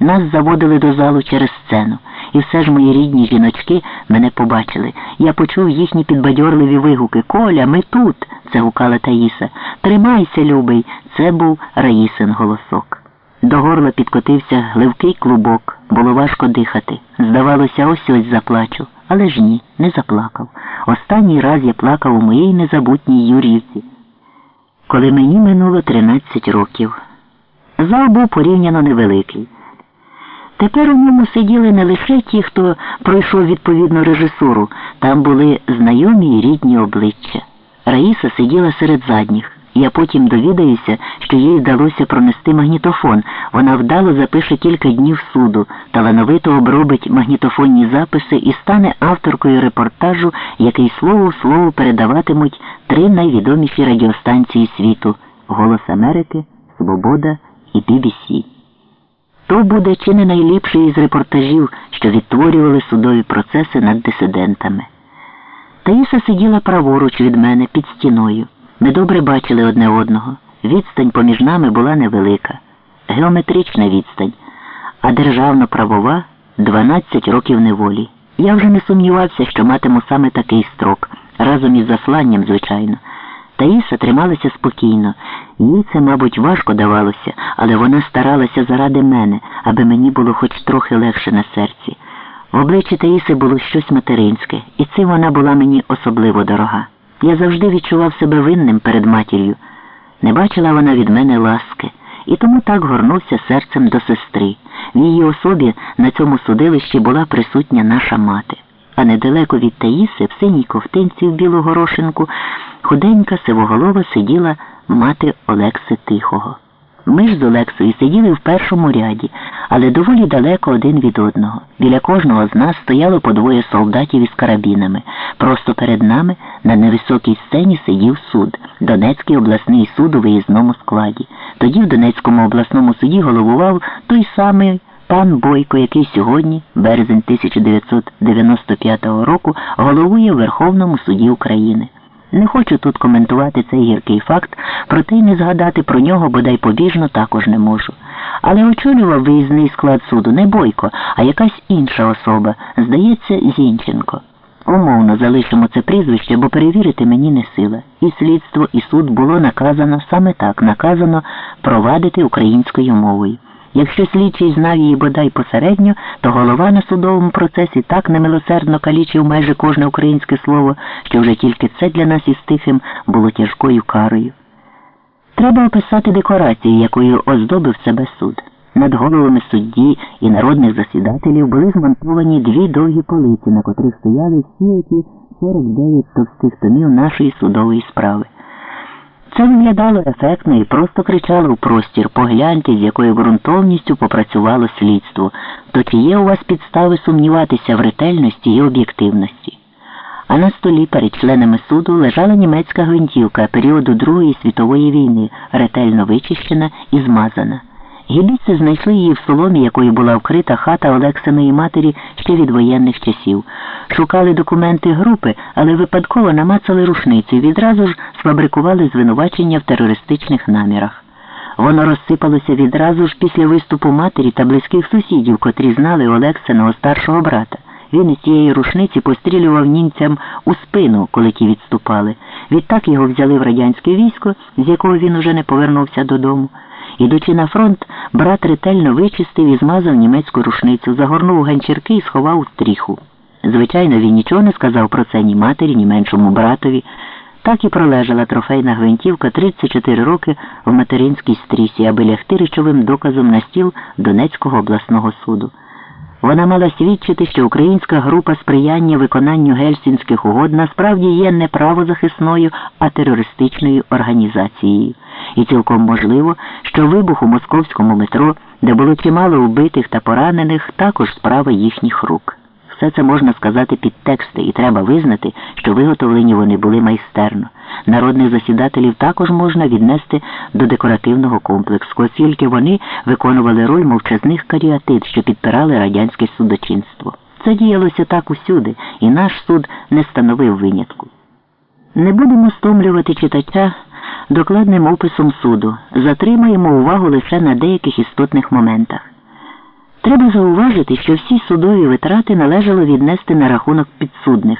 Нас заводили до залу через сцену, і все ж мої рідні жіночки мене побачили. Я почув їхні підбадьорливі вигуки. Коля, ми тут. це гукала Таїса. Тримайся, любий. Це був Раїсин голосок. До горла підкотився гливкий клубок, було важко дихати. Здавалося, ось ось заплачу. Але ж ні, не заплакав. Останній раз я плакав у моїй незабутній Юрівці, коли мені минуло 13 років. Зал був порівняно невеликий. Тепер у ньому сиділи не лише ті, хто пройшов відповідну режисуру, там були знайомі і рідні обличчя. Раїса сиділа серед задніх. Я потім довідаюся, що їй вдалося пронести магнітофон. Вона вдало запише кілька днів суду, талановито обробить магнітофонні записи і стане авторкою репортажу, який слово в слово передаватимуть три найвідоміші радіостанції світу Голос Америки, Свобода і BBC. То буде чи не найліпший із репортажів, що відтворювали судові процеси над дисидентами. Таїса сиділа праворуч від мене під стіною. Ми добре бачили одне одного. Відстань поміж нами була невелика, геометрична відстань, а державно-правова 12 років неволі. Я вже не сумнівався, що матиму саме такий строк, разом із засланням, звичайно. Таїса трималася спокійно. Їй це, мабуть, важко давалося, але вона старалася заради мене, аби мені було хоч трохи легше на серці. В обличчі Таїси було щось материнське, і цим вона була мені особливо дорога. Я завжди відчував себе винним перед матір'ю. Не бачила вона від мене ласки, і тому так горнувся серцем до сестри. В її особі на цьому судилищі була присутня наша мати. А недалеко від Таїси, в синій ковтинці в білу горошинку, худенька сивоголова сиділа мати Олекси Тихого. Ми ж з Олексою сиділи в першому ряді, але доволі далеко один від одного. Біля кожного з нас стояло по двоє солдатів із карабінами. Просто перед нами на невисокій сцені сидів суд, Донецький обласний суд у виїзному складі. Тоді в Донецькому обласному суді головував той самий пан Бойко, який сьогодні, березень 1995 року, головує Верховному суді України. Не хочу тут коментувати цей гіркий факт, проте й не згадати про нього бодай побіжно також не можу. Але очолював виїзний склад суду не Бойко, а якась інша особа, здається, Зінченко. Умовно залишимо це прізвище, бо перевірити мені не сила. І слідство, і суд було наказано саме так, наказано провадити українською мовою. Якщо слідчий знав її бодай посередньо, то голова на судовому процесі так немилосердно калічив майже кожне українське слово, що вже тільки це для нас із тихим було тяжкою карою. Треба описати декорацію, якою оздобив себе суд. Над головами судді і народних засідателів були змонтовані дві довгі полиці, на котрих стояли всі ті 49 товстих томів нашої судової справи. Це виглядало ефектно і просто кричало у простір погляньте, з якою ґрунтовністю попрацювало слідство, то чи є у вас підстави сумніватися в ретельності і об'єктивності. А на столі перед членами суду лежала німецька гвинтівка періоду Другої світової війни, ретельно вичищена і змазана. Гібіці знайшли її в соломі, якою була вкрита хата Олексиної матері ще від воєнних часів. Шукали документи групи, але випадково намацали рушницю і відразу ж сфабрикували звинувачення в терористичних намірах. Воно розсипалося відразу ж після виступу матері та близьких сусідів, котрі знали Олексиного старшого брата. Він із цієї рушниці пострілював німцям у спину, коли ті відступали. Відтак його взяли в радянське військо, з якого він уже не повернувся додому. Ідучи на фронт, брат ретельно вичистив і змазав німецьку рушницю, загорнув ганчірки і сховав у стріху. Звичайно, він нічого не сказав про це ні матері, ні меншому братові. Так і пролежала трофейна гвинтівка 34 роки в материнській стрісі, аби лягти речовим доказом на стіл Донецького обласного суду. Вона мала свідчити, що українська група сприяння виконанню гельсінських угод насправді є не правозахисною, а терористичною організацією. І цілком можливо, що вибух у московському метро, де було чимало вбитих та поранених, також справа їхніх рук. Все це можна сказати під тексти, і треба визнати, що виготовлені вони були майстерно. Народних засідателів також можна віднести до декоративного комплексу, оскільки вони виконували роль мовчазних каріатид, що підпирали радянське судочинство. Це діялося так усюди, і наш суд не становив винятку. Не будемо стомлювати читача докладним описом суду, затримаємо увагу лише на деяких істотних моментах. Треба зауважити, що всі судові витрати належало віднести на рахунок підсудних.